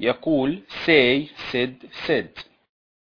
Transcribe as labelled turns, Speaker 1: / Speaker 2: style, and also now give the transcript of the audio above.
Speaker 1: يقول say said said